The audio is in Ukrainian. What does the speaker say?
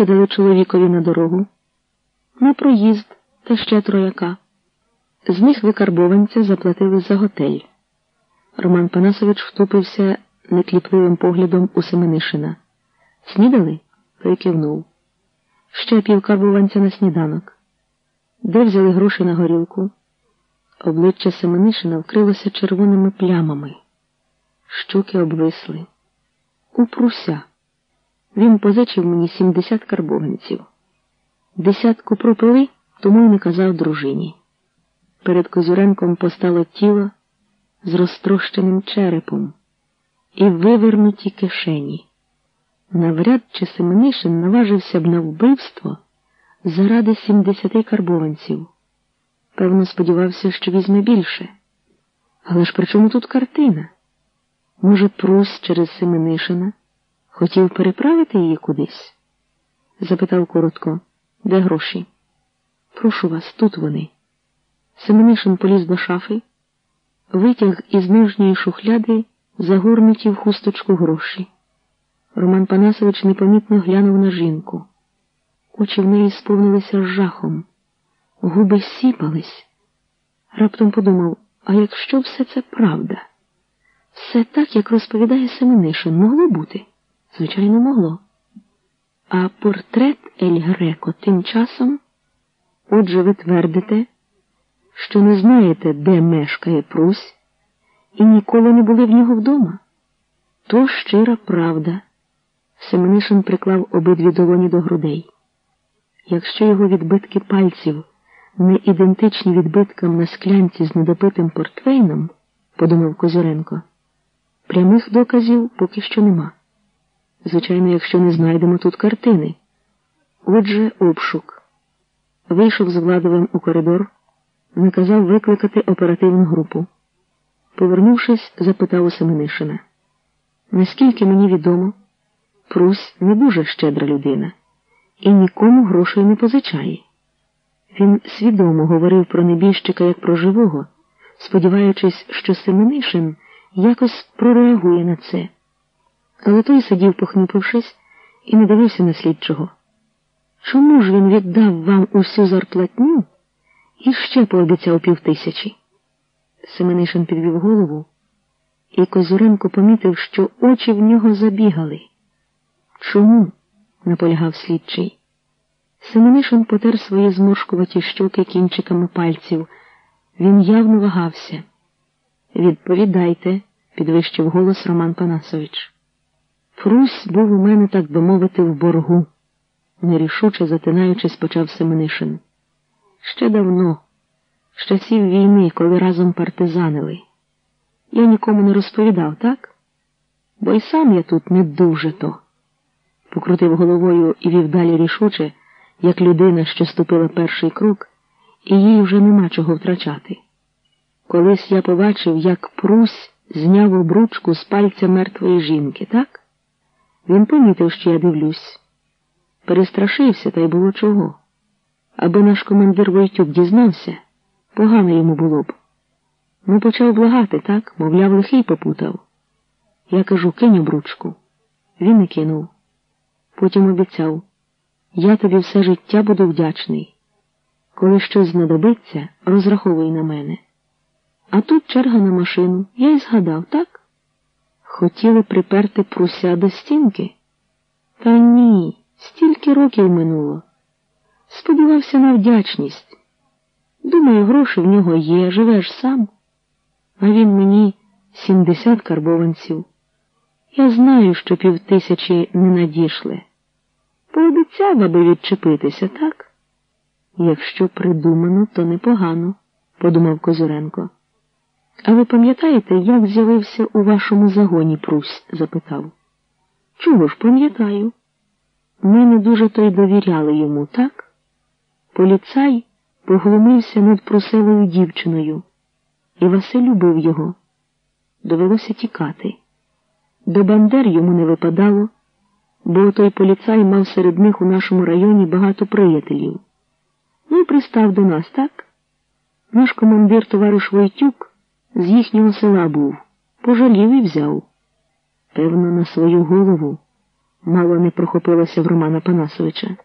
Скільки дали чоловікові на дорогу? На проїзд та ще трояка. З них викарбованця заплатили за готель. Роман Панасович втупився некліпливим поглядом у Семенишина. Снідали? Той кивнув. Ще пів карбованця на сніданок. Де взяли гроші на горілку? Обличчя Семенишина вкрилося червоними плямами. Щоки обвисли. У пруся. Він позичив мені 70 карбованців. Десятку пропили, тому й не казав дружині. Перед Козюренком постало тіло з розтрощеним черепом і вивернуті кишені. Навряд чи Семенишин наважився б на вбивство заради 70 карбованців. Певно, сподівався, що візьме більше. Але ж при чому тут картина? Може, Прус через Семенишина хотів переправити її кудись? запитав коротко, де гроші? Прошу вас, тут вони. Семенишин поліз до шафи, витяг із нижньої шухляди загорнуті в хусточку гроші. Роман Панасович непомітно глянув на жінку. Очі в неї сповнилися жахом, губи сіпались. Раптом подумав, а якщо все це правда? Все так, як розповідає Семенишин, могло бути? Звичайно, могло. А портрет Ель Греко тим часом, отже, ви твердите, що не знаєте, де мешкає Прусь, і ніколи не були в нього вдома. То щира правда. Семенишин приклав обидві долоні до грудей. Якщо його відбитки пальців не ідентичні відбиткам на склянці з недопитим портвейном, подумав Козюренко, прямих доказів поки що нема. Звичайно, якщо не знайдемо тут картини. Отже, обшук. Вийшов з Владовим у коридор, наказав викликати оперативну групу. Повернувшись, запитав у Семенишина. Наскільки мені відомо, Прусь не дуже щедра людина і нікому грошей не позичає. Він свідомо говорив про небіжчика як про живого, сподіваючись, що Семенишин якось прореагує на це. Але той сидів, похнюпившись, і не дивився на слідчого. Чому ж він віддав вам усю зарплатню і ще пообіцяв півтисячі? Семенишин підвів голову, і Козуренко помітив, що очі в нього забігали. Чому? наполягав слідчий. Семенишин потер свої зморшкуваті щоки кінчиками пальців. Він явно вагався. Відповідайте, підвищив голос Роман Панасович. Фрусь був у мене, так би мовити, в боргу, нерішуче затинаючись, почав Семенишин. Ще давно, з часів війни, коли разом партизанили. Я нікому не розповідав, так? Бо й сам я тут не дуже то. Покрутив головою і вів далі рішуче, як людина, що ступила перший крок, і їй вже нема чого втрачати. Колись я побачив, як Прусь зняв обручку з пальця мертвої жінки, так? Він помітив, що я дивлюсь. Перестрашився, та й було чого. Аби наш командир Войтюк дізнався, погано йому було б. Ну, почав благати, так, мовляв, лихий попутав. Я кажу, кинь обручку. Він не кинув. Потім обіцяв, я тобі все життя буду вдячний. Коли щось знадобиться, розраховуй на мене. А тут черга на машину, я й згадав, так? Хотіли приперти пруся до стінки? Та ні, стільки років минуло. Сподівався на вдячність. Думаю, гроші в нього є, живеш сам. А він мені сімдесят карбованців. Я знаю, що півтисячі не надійшли. Пообіцяв, аби відчепитися, так? Якщо придумано, то непогано, подумав Козуренко. А ви пам'ятаєте, як з'явився у вашому загоні Прусь? запитав. Чого ж пам'ятаю? Ми не дуже то й довіряли йому, так? Поліцай поглумився над прусевою дівчиною, і Василь любив його. Довелося тікати. До Бандер йому не випадало, бо той поліцай мав серед них у нашому районі багато приятелів. Ну і пристав до нас, так? Наш командир товариш Войтюк з їхнього села був, пожалів і взяв. Певно, на свою голову. Мало не прохопилося в Романа Панасовича.